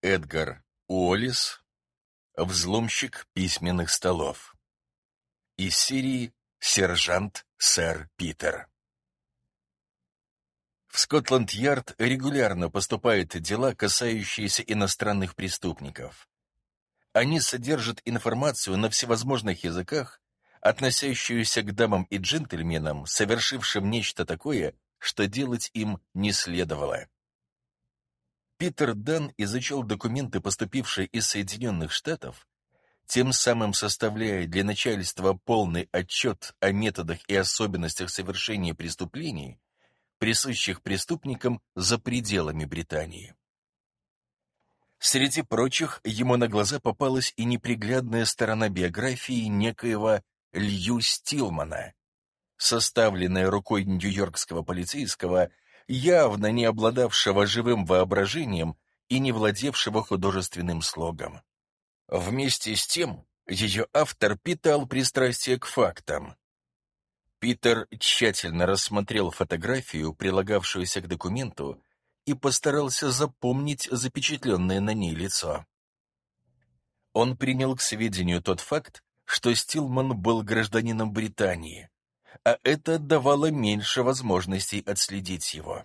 Эдгар Уоллес, взломщик письменных столов. Из серии «Сержант сэр Питер». В Скотланд-Ярд регулярно поступают дела, касающиеся иностранных преступников. Они содержат информацию на всевозможных языках, относящуюся к дамам и джентльменам, совершившим нечто такое, что делать им не следовало. Питер Дан изучал документы, поступившие из Соединенных Штатов, тем самым составляя для начальства полный отчет о методах и особенностях совершения преступлений, присущих преступникам за пределами Британии. Среди прочих, ему на глаза попалась и неприглядная сторона биографии некоего Лью Стилмана, составленная рукой нью-йоркского полицейского, явно не обладавшего живым воображением и не владевшего художественным слогом. Вместе с тем, ее автор питал пристрастие к фактам. Питер тщательно рассмотрел фотографию, прилагавшуюся к документу, и постарался запомнить запечатленное на ней лицо. Он принял к сведению тот факт, что Стилман был гражданином Британии, а это давало меньше возможностей отследить его.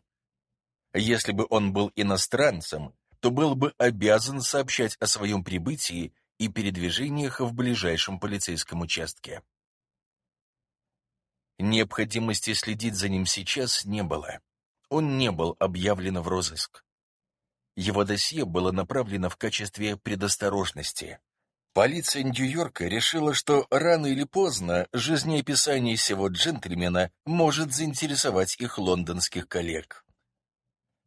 Если бы он был иностранцем, то был бы обязан сообщать о своем прибытии и передвижениях в ближайшем полицейском участке. Необходимости следить за ним сейчас не было он не был объявлен в розыск. Его досье было направлено в качестве предосторожности. Полиция Нью-Йорка решила, что рано или поздно жизнеописание сего джентльмена может заинтересовать их лондонских коллег.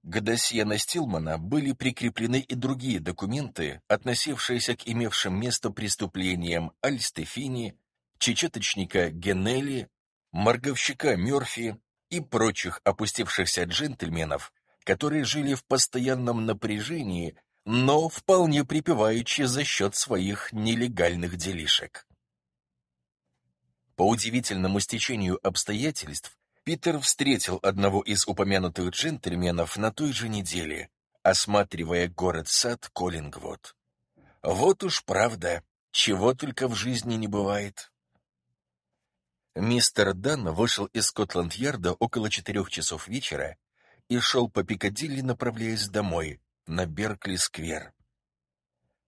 К досье на Стилмана были прикреплены и другие документы, относившиеся к имевшим место преступлениям Альстефини, чечеточника Геннелли, морговщика Мёрфи, и прочих опустившихся джентльменов, которые жили в постоянном напряжении, но вполне припеваючи за счет своих нелегальных делишек. По удивительному стечению обстоятельств, Питер встретил одного из упомянутых джентльменов на той же неделе, осматривая город-сад Коллингвуд. Вот уж правда, чего только в жизни не бывает. Мистер Дан вышел из Скотланд-Ярда около четырех часов вечера и шел по Пикадилли, направляясь домой, на Беркли-сквер.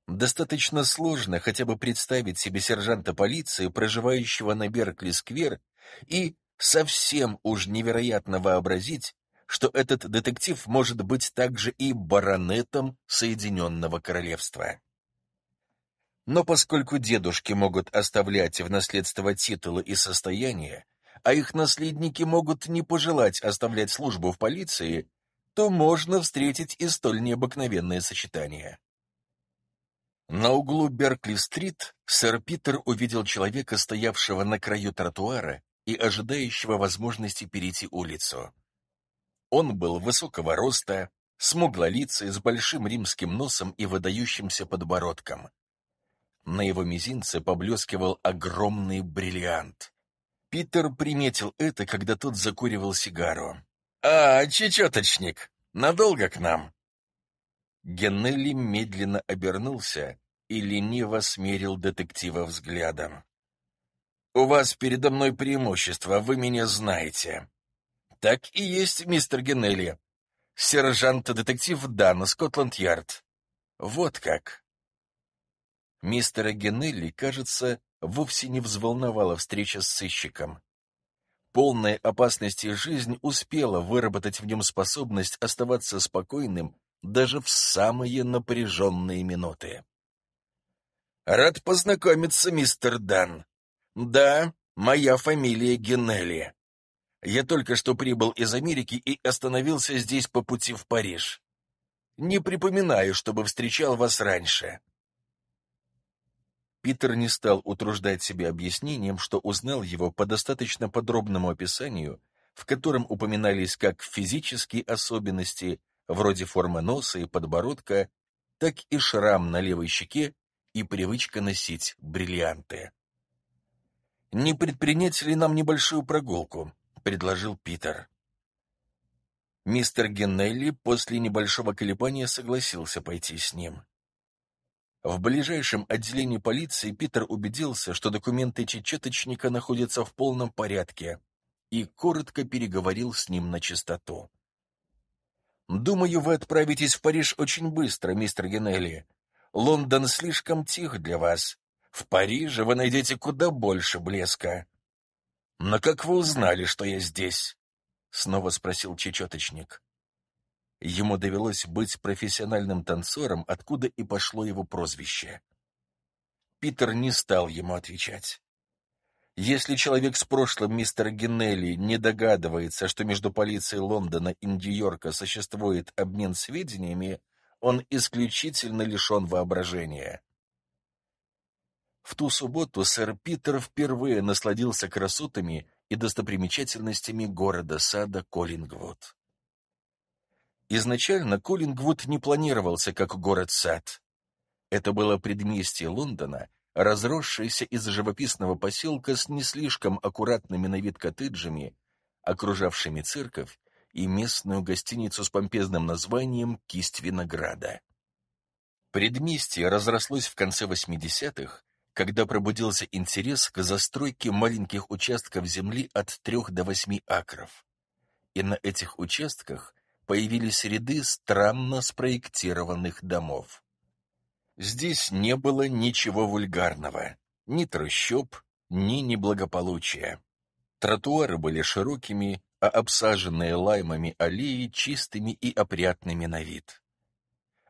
Достаточно сложно хотя бы представить себе сержанта полиции, проживающего на Беркли-сквер, и совсем уж невероятно вообразить, что этот детектив может быть также и баронетом Соединенного Королевства. Но поскольку дедушки могут оставлять в наследство титулы и состояние, а их наследники могут не пожелать оставлять службу в полиции, то можно встретить и столь необыкновенное сочетание. На углу Беркли-стрит сэр Питер увидел человека, стоявшего на краю тротуара и ожидающего возможности перейти улицу. Он был высокого роста, смуглолицый, с большим римским носом и выдающимся подбородком. На его мизинце поблескивал огромный бриллиант. Питер приметил это, когда тот закуривал сигару. «А, чечеточник! Надолго к нам?» Геннелли медленно обернулся и лениво смерил детектива взглядом. «У вас передо мной преимущество, вы меня знаете». «Так и есть, мистер Геннелли. Сержант-детектив Дан, Скотланд-Ярд». «Вот как. Мистера Генелли, кажется, вовсе не взволновала встреча с сыщиком. Полная опасности жизнь успела выработать в нем способность оставаться спокойным даже в самые напряженные минуты. «Рад познакомиться, мистер Дан. Да, моя фамилия Генелли. Я только что прибыл из Америки и остановился здесь по пути в Париж. Не припоминаю, чтобы встречал вас раньше». Питер не стал утруждать себя объяснением, что узнал его по достаточно подробному описанию, в котором упоминались как физические особенности, вроде формы носа и подбородка, так и шрам на левой щеке и привычка носить бриллианты. «Не предпринять ли нам небольшую прогулку?» — предложил Питер. Мистер Геннелли после небольшого колебания согласился пойти с ним. В ближайшем отделении полиции Питер убедился, что документы чечеточника находятся в полном порядке, и коротко переговорил с ним на чистоту. «Думаю, вы отправитесь в Париж очень быстро, мистер Геннелли. Лондон слишком тих для вас. В Париже вы найдете куда больше блеска». «Но как вы узнали, что я здесь?» — снова спросил чечеточник. Ему довелось быть профессиональным танцором, откуда и пошло его прозвище. Питер не стал ему отвечать. Если человек с прошлым мистера Геннелли не догадывается, что между полицией Лондона и Нью-Йорка существует обмен сведениями, он исключительно лишен воображения. В ту субботу сэр Питер впервые насладился красотами и достопримечательностями города-сада Коллингвуд. Изначально Коллингвуд не планировался как город-сад. Это было предместье Лондона, разросшееся из живописного поселка с не слишком аккуратными на вид коттеджами, окружавшими церковь и местную гостиницу с помпезным названием «Кисть винограда». Предместье разрослось в конце 80-х, когда пробудился интерес к застройке маленьких участков земли от 3 до 8 акров. И на этих участках появились ряды странно спроектированных домов. Здесь не было ничего вульгарного, ни трущоб, ни неблагополучия. Тротуары были широкими, а обсаженные лаймами аллеи чистыми и опрятными на вид.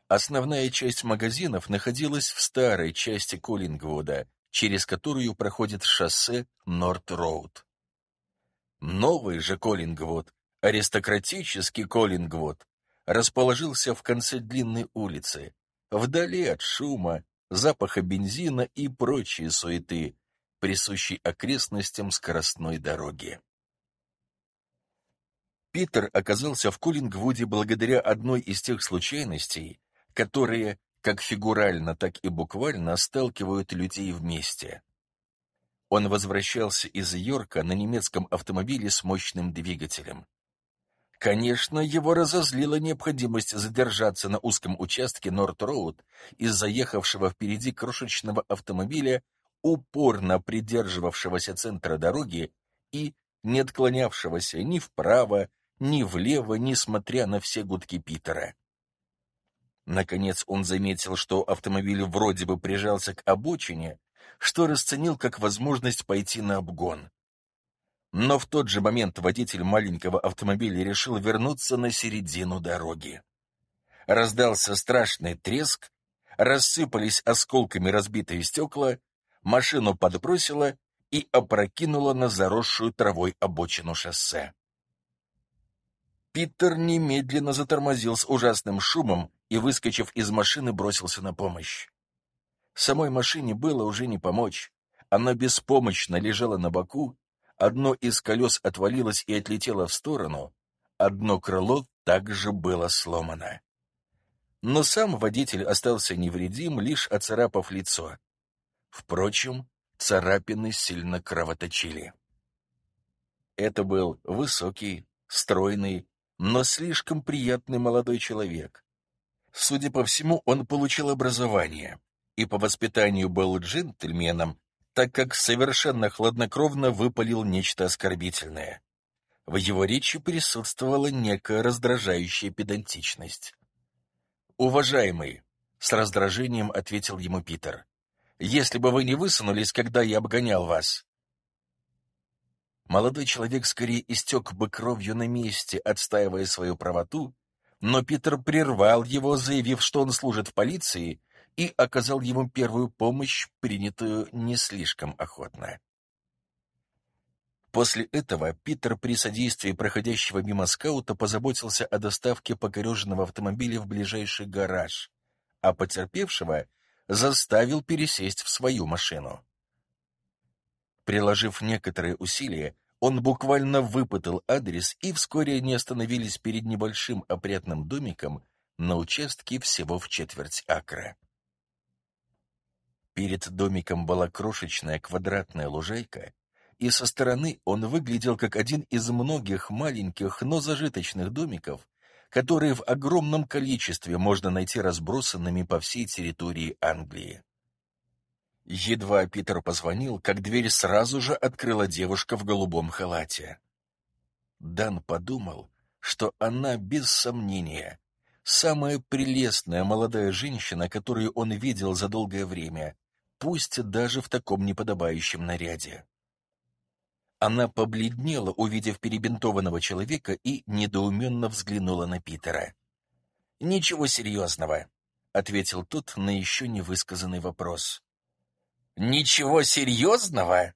Основная часть магазинов находилась в старой части Коллингвуда, через которую проходит шоссе Норт-Роуд. Новый же Коллингвуд Аристократический Коллингвуд расположился в конце длинной улицы, вдали от шума, запаха бензина и прочей суеты, присущей окрестностям скоростной дороги. Питер оказался в Коллингвуде благодаря одной из тех случайностей, которые, как фигурально, так и буквально, сталкивают людей вместе. Он возвращался из Йорка на немецком автомобиле с мощным двигателем. Конечно, его разозлила необходимость задержаться на узком участке Норт-Роуд из заехавшего впереди крошечного автомобиля, упорно придерживавшегося центра дороги и не отклонявшегося ни вправо, ни влево, несмотря на все гудки Питера. Наконец он заметил, что автомобиль вроде бы прижался к обочине, что расценил как возможность пойти на обгон. Но в тот же момент водитель маленького автомобиля решил вернуться на середину дороги. Раздался страшный треск, рассыпались осколками разбитые стекла, машину подбросило и опрокинуло на заросшую травой обочину шоссе. Питер немедленно затормозил с ужасным шумом и, выскочив из машины, бросился на помощь. Самой машине было уже не помочь. Она беспомощно лежала на боку, Одно из колес отвалилось и отлетело в сторону, одно крыло также было сломано. Но сам водитель остался невредим, лишь оцарапав лицо. Впрочем, царапины сильно кровоточили. Это был высокий, стройный, но слишком приятный молодой человек. Судя по всему, он получил образование и по воспитанию был джентльменом, так как совершенно хладнокровно выпалил нечто оскорбительное. В его речи присутствовала некая раздражающая педантичность. «Уважаемый», — с раздражением ответил ему Питер, — «если бы вы не высунулись, когда я обгонял вас». Молодой человек скорее истек бы кровью на месте, отстаивая свою правоту, но Питер прервал его, заявив, что он служит в полиции и оказал ему первую помощь, принятую не слишком охотно. После этого Питер при содействии проходящего мимо скаута позаботился о доставке покореженного автомобиля в ближайший гараж, а потерпевшего заставил пересесть в свою машину. Приложив некоторые усилия, он буквально выпытал адрес, и вскоре они остановились перед небольшим опрятным домиком на участке всего в четверть акра. Перед домиком была крошечная квадратная лужайка, и со стороны он выглядел как один из многих маленьких, но зажиточных домиков, которые в огромном количестве можно найти разбросанными по всей территории Англии. Едва Питер позвонил, как дверь сразу же открыла девушка в голубом халате. Дан подумал, что она, без сомнения, самая прелестная молодая женщина, которую он видел за долгое время, пусть даже в таком неподобающем наряде. Она побледнела, увидев перебинтованного человека, и недоуменно взглянула на Питера. «Ничего серьезного», — ответил тот на еще не высказанный вопрос. «Ничего серьезного?»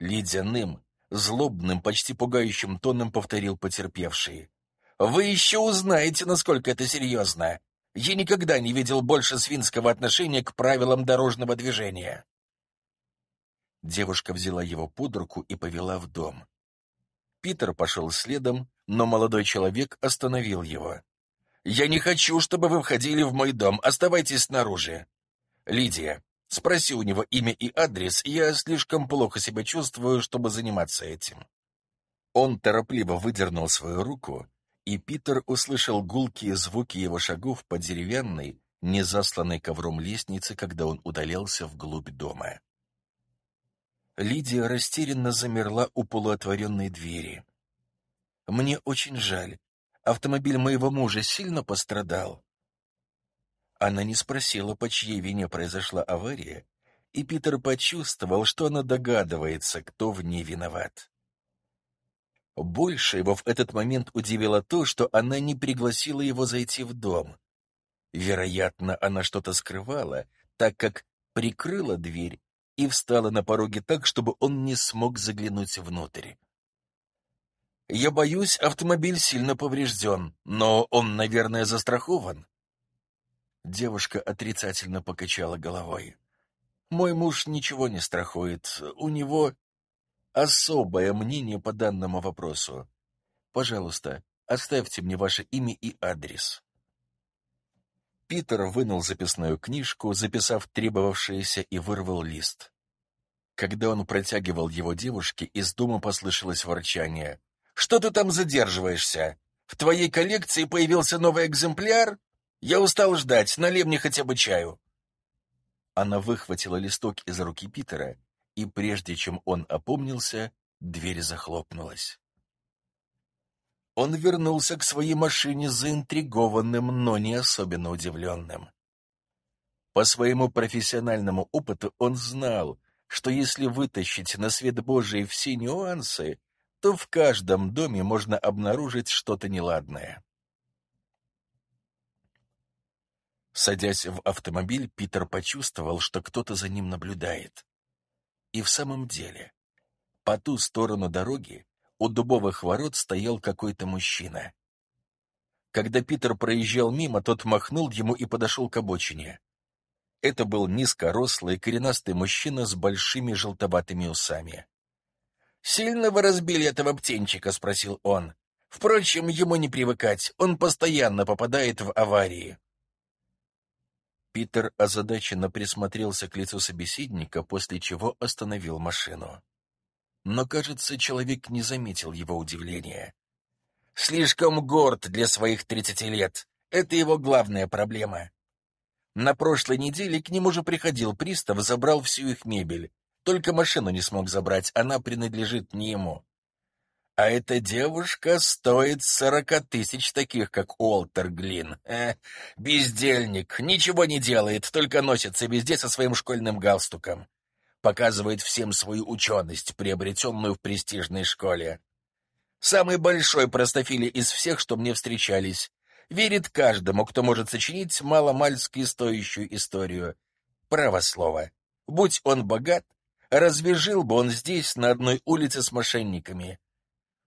Ледяным, злобным, почти пугающим тоном повторил потерпевший. «Вы еще узнаете, насколько это серьезно. Я никогда не видел больше свинского отношения к правилам дорожного движения». Девушка взяла его под руку и повела в дом. Питер пошел следом, но молодой человек остановил его. «Я не хочу, чтобы вы входили в мой дом. Оставайтесь снаружи. Лидия, спроси у него имя и адрес. Я слишком плохо себя чувствую, чтобы заниматься этим». Он торопливо выдернул свою руку, и Питер услышал гулкие звуки его шагов по деревянной, не засланной ковром лестнице, когда он удалялся вглубь дома. Лидия растерянно замерла у полуотворенной двери. «Мне очень жаль. Автомобиль моего мужа сильно пострадал». Она не спросила, по чьей вине произошла авария, и Питер почувствовал, что она догадывается, кто в ней виноват. Больше его в этот момент удивило то, что она не пригласила его зайти в дом. Вероятно, она что-то скрывала, так как прикрыла дверь и встала на пороге так, чтобы он не смог заглянуть внутрь. «Я боюсь, автомобиль сильно поврежден, но он, наверное, застрахован». Девушка отрицательно покачала головой. «Мой муж ничего не страхует. У него особое мнение по данному вопросу. Пожалуйста, оставьте мне ваше имя и адрес». Питер вынул записную книжку, записав требовавшееся, и вырвал лист. Когда он протягивал его девушке, из дома послышалось ворчание. «Что ты там задерживаешься? В твоей коллекции появился новый экземпляр? Я устал ждать, налей мне хотя бы чаю». Она выхватила листок из руки Питера, и прежде чем он опомнился, дверь захлопнулась. Он вернулся к своей машине заинтригованным, но не особенно удивленным. По своему профессиональному опыту он знал, что если вытащить на свет Божий все нюансы, то в каждом доме можно обнаружить что-то неладное. Садясь в автомобиль, Питер почувствовал, что кто-то за ним наблюдает. И в самом деле, по ту сторону дороги у дубовых ворот стоял какой-то мужчина. Когда Питер проезжал мимо, тот махнул ему и подошел к обочине. Это был низкорослый, коренастый мужчина с большими желтоватыми усами. «Сильно вы разбили этого птенчика?» — спросил он. «Впрочем, ему не привыкать, он постоянно попадает в аварии». Питер озадаченно присмотрелся к лицу собеседника, после чего остановил машину но, кажется, человек не заметил его удивления. «Слишком горд для своих тридцати лет. Это его главная проблема. На прошлой неделе к нему же приходил пристав, забрал всю их мебель. Только машину не смог забрать, она принадлежит не ему. А эта девушка стоит сорока тысяч таких, как Уолтер Глин. Э, бездельник, ничего не делает, только носится везде со своим школьным галстуком показывает всем свою ученость, приобретенную в престижной школе. Самый большой простофили из всех, что мне встречались. Верит каждому, кто может сочинить маломальски стоящую историю. Право. Будь он богат, разве жил бы он здесь, на одной улице с мошенниками?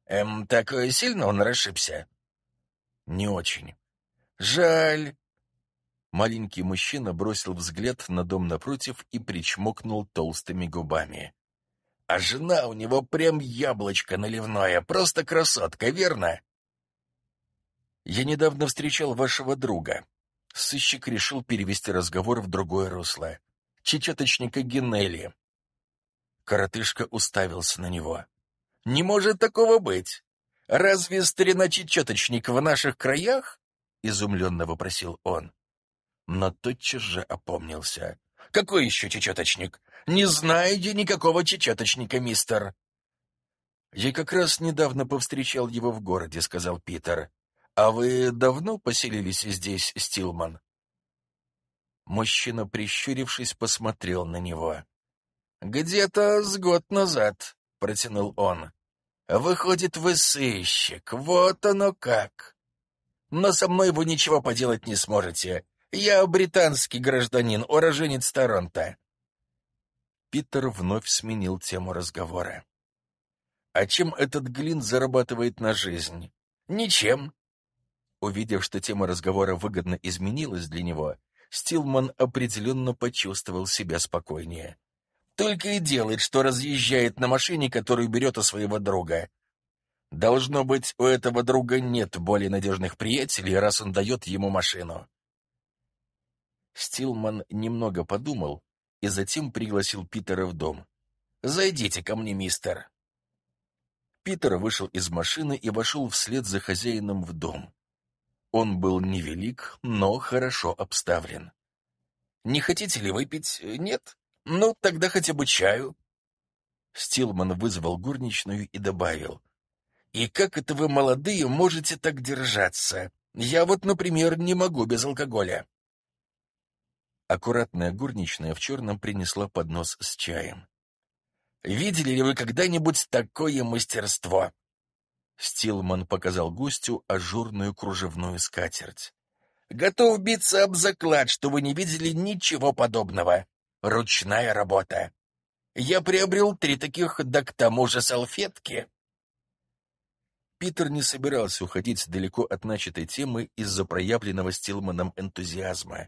Эм, так сильно он расшибся? Не очень. Жаль. Маленький мужчина бросил взгляд на дом напротив и причмокнул толстыми губами. «А жена у него прям яблочко наливное, просто красотка, верно?» «Я недавно встречал вашего друга». Сыщик решил перевести разговор в другое русло. Чечеточника Геннелли. Коротышка уставился на него. «Не может такого быть! Разве старина-чечеточник в наших краях? Изумленно вопросил он. Но тотчас же опомнился. Какой еще чечеточник? Не знаете никакого чечеточника, мистер. Я как раз недавно повстречал его в городе, сказал Питер. А вы давно поселились здесь, Стилман? Мужчина, прищурившись, посмотрел на него. «Где-то с год назад», — протянул он. «Выходит, вы сыщик, вот оно как. Но со мной вы ничего поделать не сможете. Я британский гражданин, уроженец Торонто». Питер вновь сменил тему разговора. «А чем этот Глин зарабатывает на жизнь?» «Ничем». Увидев, что тема разговора выгодно изменилась для него, Стилман определенно почувствовал себя спокойнее. Только и делает, что разъезжает на машине, которую берет у своего друга. Должно быть, у этого друга нет более надежных приятелей, раз он дает ему машину. Стилман немного подумал и затем пригласил Питера в дом. «Зайдите ко мне, мистер». Питер вышел из машины и вошел вслед за хозяином в дом. Он был невелик, но хорошо обставлен. «Не хотите ли выпить? Нет? Ну, тогда хотя бы чаю». Стилман вызвал горничную и добавил. «И как это вы, молодые, можете так держаться? Я вот, например, не могу без алкоголя». Аккуратная горничная в черном принесла поднос с чаем. «Видели ли вы когда-нибудь такое мастерство?» Стилман показал гостю ажурную кружевную скатерть. «Готов биться об заклад, что вы не видели ничего подобного. Ручная работа. Я приобрел три таких, да к тому же салфетки». Питер не собирался уходить далеко от начатой темы из-за проявленного Стилманом энтузиазма.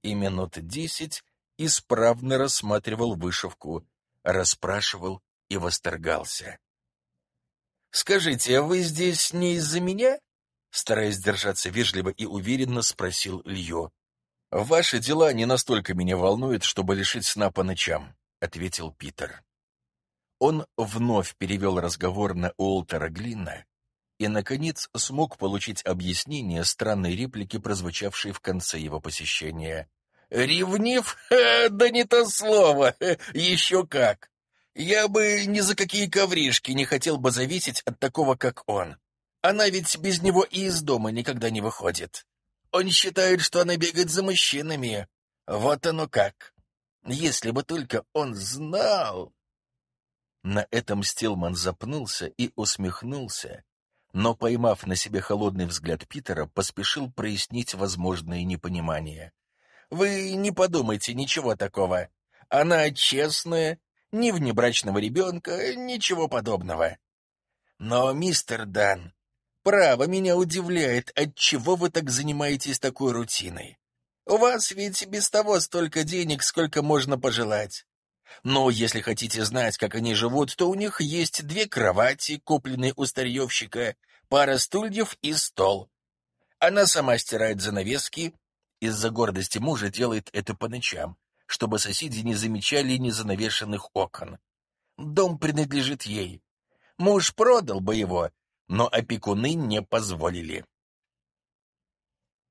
И минут десять исправно рассматривал вышивку, расспрашивал и восторгался. «Скажите, а вы здесь не из-за меня?» Стараясь держаться вежливо и уверенно, спросил Льё. «Ваши дела не настолько меня волнуют, чтобы лишить сна по ночам», — ответил Питер. Он вновь перевел разговор на Уолтера Глина и, наконец, смог получить объяснение странной реплики, прозвучавшей в конце его посещения. «Ревнив? Ха, да не то слово! Еще как! Я бы ни за какие ковришки не хотел бы зависеть от такого, как он. Она ведь без него и из дома никогда не выходит. Он считает, что она бегает за мужчинами. Вот оно как. Если бы только он знал... На этом Стилман запнулся и усмехнулся, но, поймав на себе холодный взгляд Питера, поспешил прояснить возможное непонимание. «Вы не подумайте ничего такого. Она честная, ни внебрачного ребенка, ничего подобного. Но, мистер Дан, право меня удивляет, отчего вы так занимаетесь такой рутиной. У вас ведь без того столько денег, сколько можно пожелать. Но если хотите знать, как они живут, то у них есть две кровати, купленные у старьевщика, пара стульев и стол. Она сама стирает занавески, из-за гордости мужа делает это по ночам, чтобы соседи не замечали незанавешенных окон. Дом принадлежит ей. Муж продал бы его, но опекуны не позволили.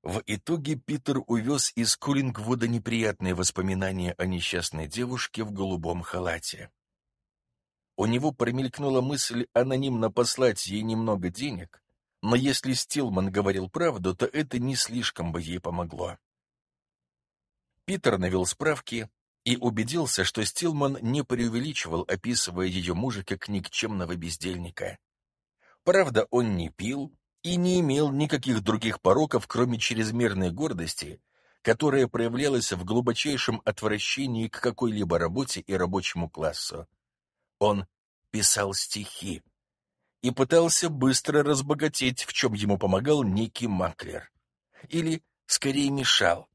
В итоге Питер увез из Кулингвуда неприятные воспоминания о несчастной девушке в голубом халате. У него промелькнула мысль анонимно послать ей немного денег, но если Стилман говорил правду, то это не слишком бы ей помогло. Питер навел справки и убедился, что Стилман не преувеличивал, описывая ее мужа как никчемного бездельника. Правда, он не пил и не имел никаких других пороков, кроме чрезмерной гордости, которая проявлялась в глубочайшем отвращении к какой-либо работе и рабочему классу. Он писал стихи и пытался быстро разбогатеть, в чем ему помогал некий маклер. Или, скорее, мешал.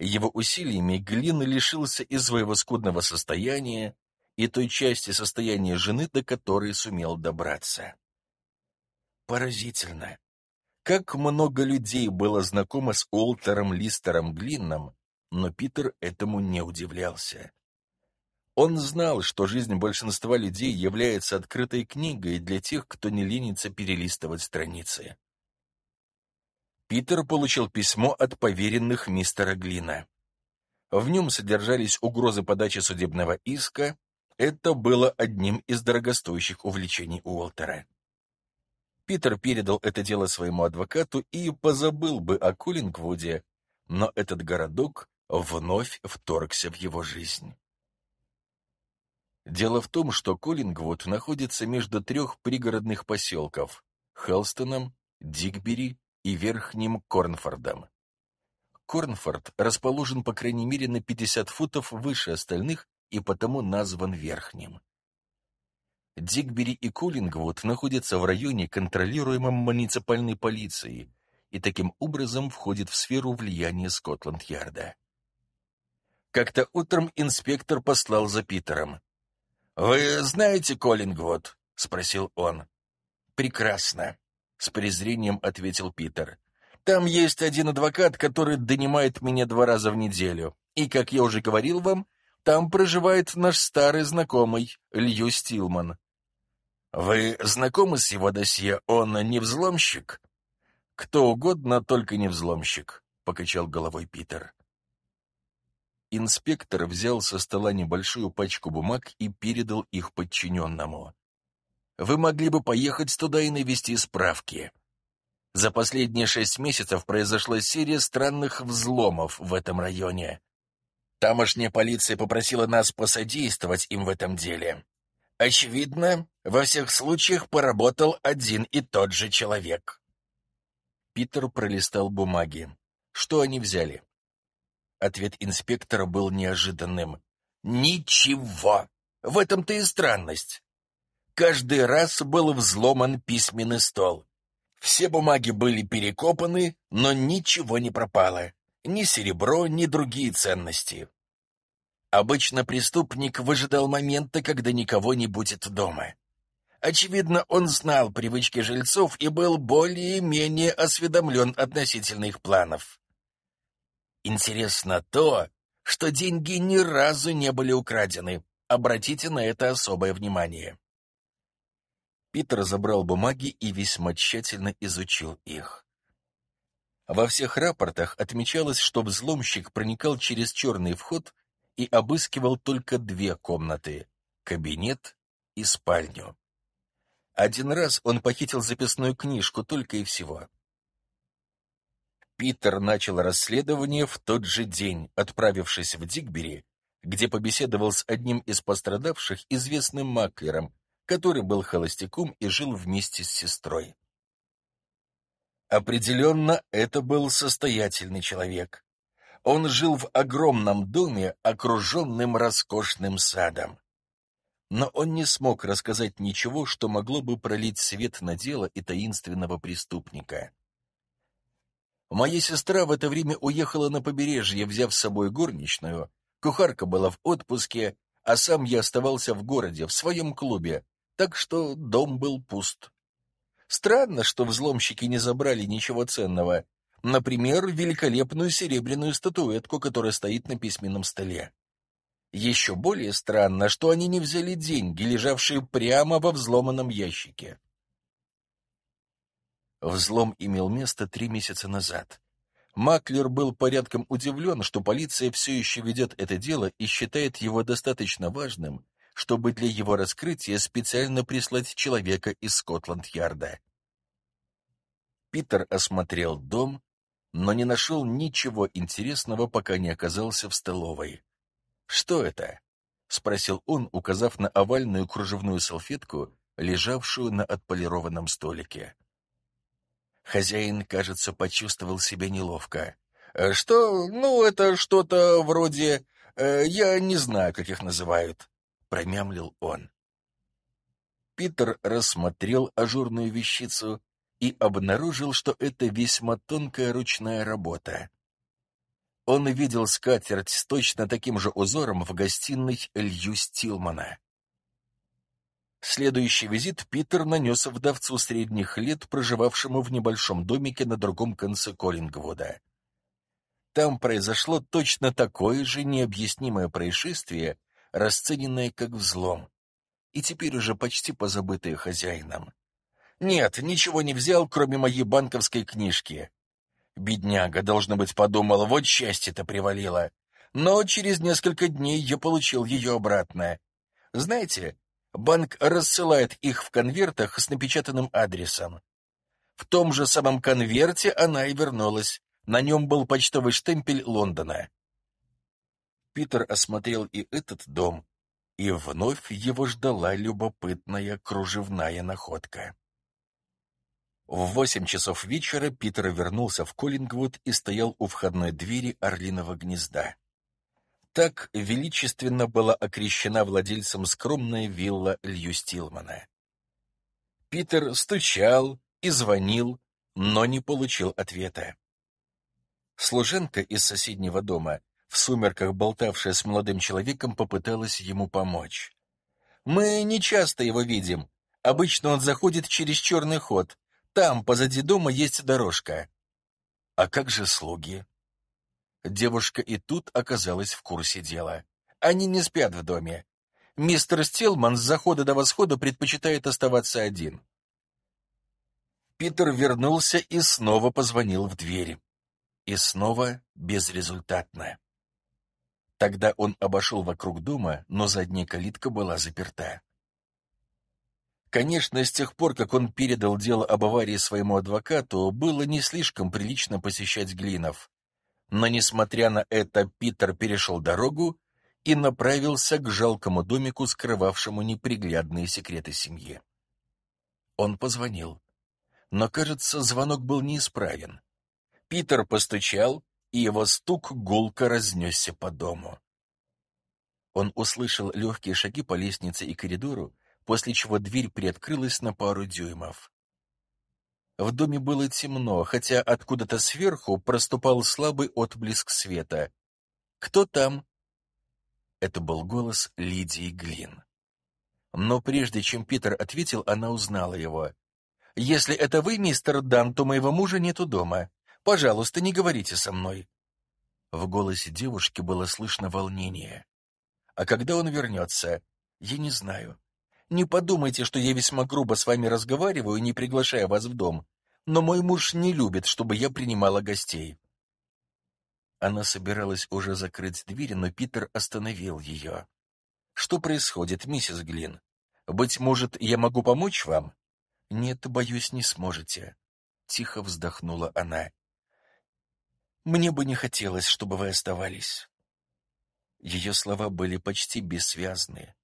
Его усилиями Глин лишился и своего скудного состояния, и той части состояния жены, до которой сумел добраться. Поразительно. Как много людей было знакомо с Олтером Листером Глинном, но Питер этому не удивлялся. Он знал, что жизнь большинства людей является открытой книгой для тех, кто не ленится перелистывать страницы. Питер получил письмо от поверенных мистера Глина. В нем содержались угрозы подачи судебного иска. Это было одним из дорогостоящих увлечений Уолтера. Питер передал это дело своему адвокату и позабыл бы о Кулингвуде, но этот городок вновь вторгся в его жизнь. Дело в том, что Коллингвуд находится между трех пригородных поселков — Хелстоном, Дигбери и Верхним Корнфордом. Корнфорд расположен по крайней мере на 50 футов выше остальных и потому назван Верхним. Дигбери и Коллингвуд находятся в районе, контролируемом муниципальной полицией, и таким образом входит в сферу влияния Скотланд-Ярда. Как-то утром инспектор послал за Питером. «Вы знаете Коллингвуд?» — спросил он. «Прекрасно», — с презрением ответил Питер. «Там есть один адвокат, который донимает меня два раза в неделю. И, как я уже говорил вам, там проживает наш старый знакомый, Лью Стилман». «Вы знакомы с его досье? Он не взломщик?» «Кто угодно, только не взломщик», — покачал головой Питер. Инспектор взял со стола небольшую пачку бумаг и передал их подчиненному. «Вы могли бы поехать туда и навести справки. За последние шесть месяцев произошла серия странных взломов в этом районе. Тамошняя полиция попросила нас посодействовать им в этом деле. Очевидно, во всех случаях поработал один и тот же человек». Питер пролистал бумаги. Что они взяли? Ответ инспектора был неожиданным. «Ничего! В этом-то и странность. Каждый раз был взломан письменный стол. Все бумаги были перекопаны, но ничего не пропало. Ни серебро, ни другие ценности. Обычно преступник выжидал момента, когда никого не будет дома. Очевидно, он знал привычки жильцов и был более-менее осведомлен относительно их планов. Интересно то, что деньги ни разу не были украдены. Обратите на это особое внимание. Питер забрал бумаги и весьма тщательно изучил их. Во всех рапортах отмечалось, что взломщик проникал через черный вход и обыскивал только две комнаты — кабинет и спальню. Один раз он похитил записную книжку только и всего. Питер начал расследование в тот же день, отправившись в Дигбери, где побеседовал с одним из пострадавших, известным маклером, который был холостяком и жил вместе с сестрой. Определенно, это был состоятельный человек. Он жил в огромном доме, окруженном роскошным садом. Но он не смог рассказать ничего, что могло бы пролить свет на дело и таинственного преступника. Моя сестра в это время уехала на побережье, взяв с собой горничную. Кухарка была в отпуске, а сам я оставался в городе, в своем клубе, так что дом был пуст. Странно, что взломщики не забрали ничего ценного. Например, великолепную серебряную статуэтку, которая стоит на письменном столе. Еще более странно, что они не взяли деньги, лежавшие прямо во взломанном ящике. Взлом имел место три месяца назад. Маклер был порядком удивлен, что полиция все еще ведет это дело и считает его достаточно важным, чтобы для его раскрытия специально прислать человека из Скотланд-Ярда. Питер осмотрел дом, но не нашел ничего интересного, пока не оказался в столовой. «Что это?» — спросил он, указав на овальную кружевную салфетку, лежавшую на отполированном столике. Хозяин, кажется, почувствовал себя неловко. «Э, «Что? Ну, это что-то вроде... Э, я не знаю, как их называют», — промямлил он. Питер рассмотрел ажурную вещицу и обнаружил, что это весьма тонкая ручная работа. Он видел скатерть с точно таким же узором в гостиной Лью Стилмана. Следующий визит Питер нанес вдовцу средних лет, проживавшему в небольшом домике на другом конце Коллингвуда. Там произошло точно такое же необъяснимое происшествие, расцененное как взлом, и теперь уже почти позабытое хозяином. Нет, ничего не взял, кроме моей банковской книжки. Бедняга, должно быть, подумал, вот счастье-то привалило. Но через несколько дней я получил ее обратно. Знаете, банк рассылает их в конвертах с напечатанным адресом. В том же самом конверте она и вернулась. На нем был почтовый штемпель Лондона. Питер осмотрел и этот дом, и вновь его ждала любопытная кружевная находка. В восемь часов вечера Питер вернулся в Коллингвуд и стоял у входной двери орлиного гнезда. Так величественно была окрещена владельцем скромная вилла Лью Стилмана. Питер стучал и звонил, но не получил ответа. Служенка из соседнего дома, в сумерках болтавшая с молодым человеком, попыталась ему помочь. «Мы не часто его видим. Обычно он заходит через черный ход. Там, позади дома, есть дорожка». «А как же слуги?» Девушка и тут оказалась в курсе дела. Они не спят в доме. Мистер Стилман с захода до восхода предпочитает оставаться один. Питер вернулся и снова позвонил в дверь. И снова безрезультатно. Тогда он обошел вокруг дома, но задняя калитка была заперта. Конечно, с тех пор, как он передал дело об аварии своему адвокату, было не слишком прилично посещать Глинов. Но, несмотря на это, Питер перешел дорогу и направился к жалкому домику, скрывавшему неприглядные секреты семьи. Он позвонил. Но, кажется, звонок был неисправен. Питер постучал, и его стук гулко разнесся по дому. Он услышал легкие шаги по лестнице и коридору, после чего дверь приоткрылась на пару дюймов. В доме было темно, хотя откуда-то сверху проступал слабый отблеск света. «Кто там?» Это был голос Лидии Глин. Но прежде чем Питер ответил, она узнала его. «Если это вы, мистер Дан, то моего мужа нету дома. Пожалуйста, не говорите со мной». В голосе девушки было слышно волнение. «А когда он вернется? Я не знаю. Не подумайте, что я весьма грубо с вами разговариваю, не приглашая вас в дом. Но мой муж не любит, чтобы я принимала гостей. Она собиралась уже закрыть дверь, но Питер остановил ее. Что происходит, миссис Глин? Быть может, я могу помочь вам? Нет, боюсь, не сможете. Тихо вздохнула она. Мне бы не хотелось, чтобы вы оставались. Ее слова были почти бессвязны.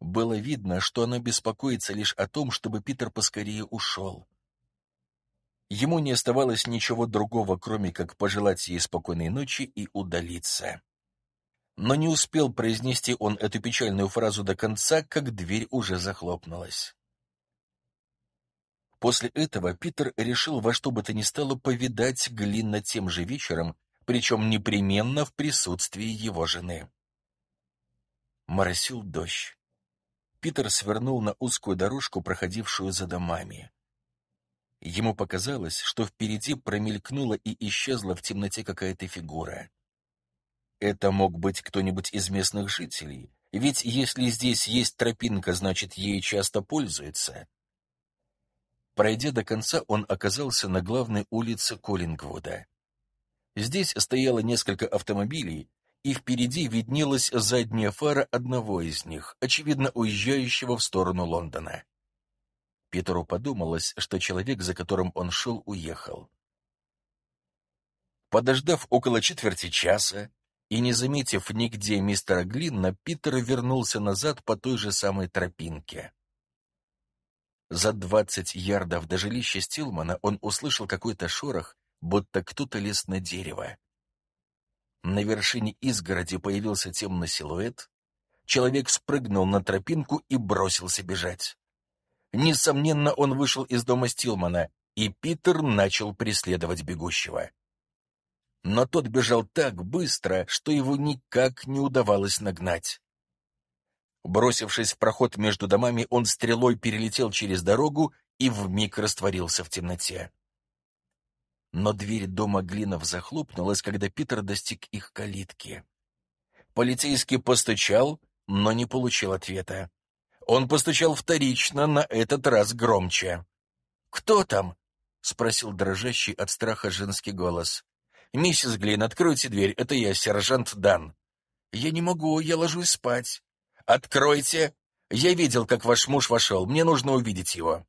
Было видно, что она беспокоится лишь о том, чтобы Питер поскорее ушел. Ему не оставалось ничего другого, кроме как пожелать ей спокойной ночи и удалиться. Но не успел произнести он эту печальную фразу до конца, как дверь уже захлопнулась. После этого Питер решил во что бы то ни стало повидать Глинна тем же вечером, причем непременно в присутствии его жены. Моросил дождь. Питер свернул на узкую дорожку, проходившую за домами. Ему показалось, что впереди промелькнула и исчезла в темноте какая-то фигура. Это мог быть кто-нибудь из местных жителей, ведь если здесь есть тропинка, значит, ей часто пользуются. Пройдя до конца, он оказался на главной улице Коллингвуда. Здесь стояло несколько автомобилей, и впереди виднелась задняя фара одного из них, очевидно уезжающего в сторону Лондона. Питеру подумалось, что человек, за которым он шел, уехал. Подождав около четверти часа и не заметив нигде мистера Глинна, Питер вернулся назад по той же самой тропинке. За двадцать ярдов до жилища Стилмана он услышал какой-то шорох, будто кто-то лез на дерево. На вершине изгороди появился темный силуэт. Человек спрыгнул на тропинку и бросился бежать. Несомненно, он вышел из дома Стилмана, и Питер начал преследовать бегущего. Но тот бежал так быстро, что его никак не удавалось нагнать. Бросившись в проход между домами, он стрелой перелетел через дорогу и вмиг растворился в темноте. Но дверь дома Глинов захлопнулась, когда Питер достиг их калитки. Полицейский постучал, но не получил ответа. Он постучал вторично, на этот раз громче. «Кто там?» — спросил дрожащий от страха женский голос. «Миссис Глин, откройте дверь, это я, сержант Дан». «Я не могу, я ложусь спать». «Откройте! Я видел, как ваш муж вошел, мне нужно увидеть его».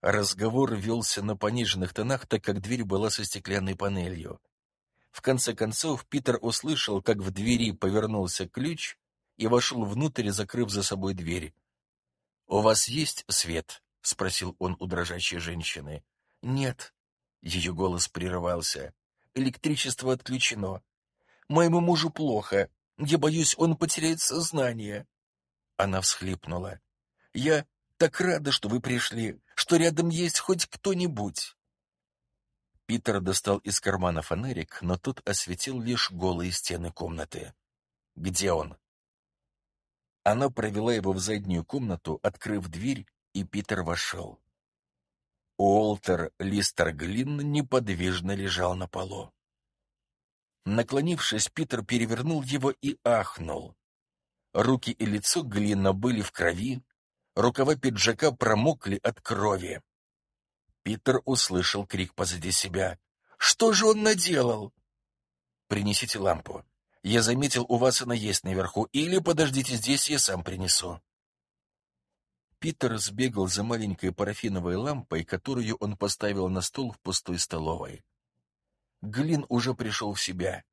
Разговор велся на пониженных тонах, так как дверь была со стеклянной панелью. В конце концов Питер услышал, как в двери повернулся ключ и вошел внутрь, закрыв за собой дверь. «У вас есть свет?» — спросил он у дрожащей женщины. «Нет». Ее голос прерывался. «Электричество отключено. Моему мужу плохо. Я боюсь, он потеряет сознание». Она всхлипнула. «Я так рада, что вы пришли, что рядом есть хоть кто-нибудь». Питер достал из кармана фонарик, но тот осветил лишь голые стены комнаты. «Где он?» Она провела его в заднюю комнату, открыв дверь и Питер вошел. Уолтер Листер Глин неподвижно лежал на полу. Наклонившись, Питер перевернул его и ахнул. Руки и лицо Глина были в крови, рукава пиджака промокли от крови. Питер услышал крик позади себя. «Что же он наделал?» «Принесите лампу. Я заметил, у вас она есть наверху, или подождите здесь, я сам принесу». Питер сбегал за маленькой парафиновой лампой, которую он поставил на стол в пустой столовой. Глин уже пришел в себя.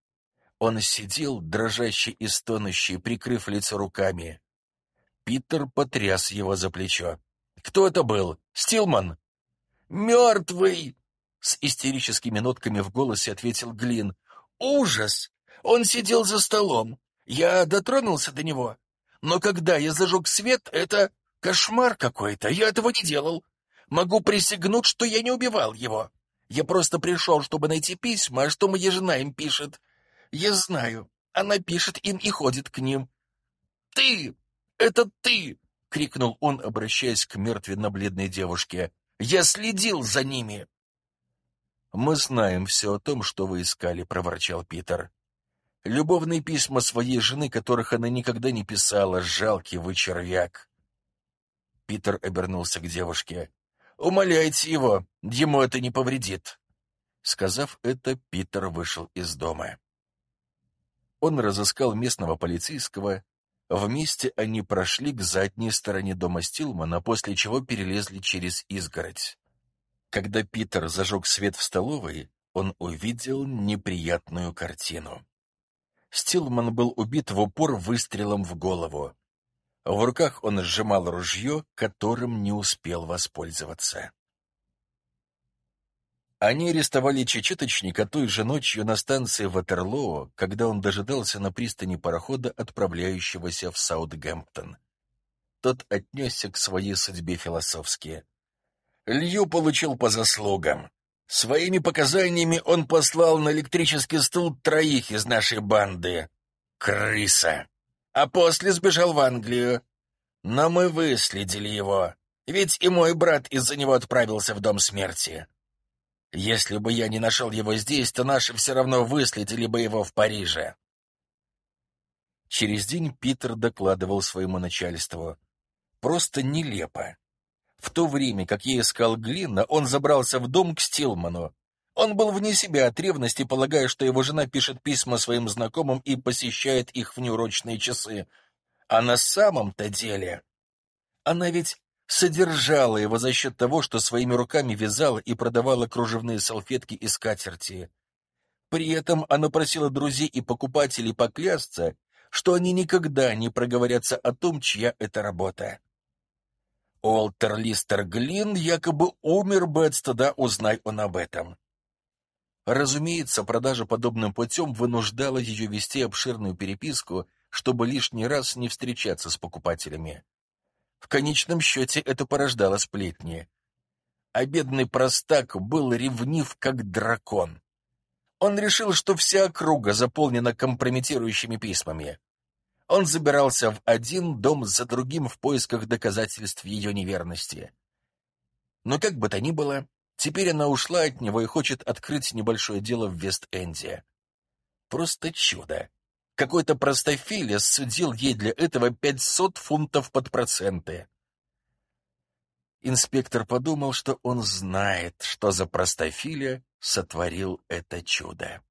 Он сидел, дрожащий и стонущий, прикрыв лицо руками. Питер потряс его за плечо. «Кто это был? Стилман?» «Мертвый!» — с истерическими нотками в голосе ответил Глин. «Ужас! Он сидел за столом. Я дотронулся до него. Но когда я зажег свет, это Кошмар какой-то, я этого не делал. Могу присягнуть, что я не убивал его. Я просто пришел, чтобы найти письма, что моя жена им пишет. Я знаю, она пишет им и ходит к ним. «Ты! Это ты!» — крикнул он, обращаясь к мертвенно-бледной девушке. «Я следил за ними!» «Мы знаем все о том, что вы искали», — проворчал Питер. «Любовные письма своей жены, которых она никогда не писала, жалкий вы червяк. Питер обернулся к девушке. «Умоляйте его, ему это не повредит». Сказав это, Питер вышел из дома. Он разыскал местного полицейского. Вместе они прошли к задней стороне дома Стилмана, после чего перелезли через изгородь. Когда Питер зажег свет в столовой, он увидел неприятную картину. Стилман был убит в упор выстрелом в голову. В руках он сжимал ружье, которым не успел воспользоваться. Они арестовали чечеточника той же ночью на станции Ватерлоо, когда он дожидался на пристани парохода, отправляющегося в Саутгемптон. Тот отнесся к своей судьбе философски. Лью получил по заслугам. Своими показаниями он послал на электрический стул троих из нашей банды. Крыса а после сбежал в Англию. Но мы выследили его, ведь и мой брат из-за него отправился в дом смерти. Если бы я не нашел его здесь, то наши все равно выследили бы его в Париже. Через день Питер докладывал своему начальству. Просто нелепо. В то время, как я искал Глина, он забрался в дом к Стилману, он был вне себя от ревности, полагая, что его жена пишет письма своим знакомым и посещает их в неурочные часы. А на самом-то деле... Она ведь содержала его за счет того, что своими руками вязала и продавала кружевные салфетки и скатерти. При этом она просила друзей и покупателей поклясться, что они никогда не проговорятся о том, чья это работа. Уолтер Листер Глин якобы умер бы от стыда, узнай он об этом. Разумеется, продажа подобным путем вынуждала ее вести обширную переписку, чтобы лишний раз не встречаться с покупателями. В конечном счете это порождало сплетни. А бедный простак был ревнив, как дракон. Он решил, что вся округа заполнена компрометирующими письмами. Он забирался в один дом за другим в поисках доказательств ее неверности. Но как бы то ни было, Теперь она ушла от него и хочет открыть небольшое дело в Вест-Энде. Просто чудо. Какой-то простофиля судил ей для этого пятьсот фунтов под проценты. Инспектор подумал, что он знает, что за простофиля сотворил это чудо.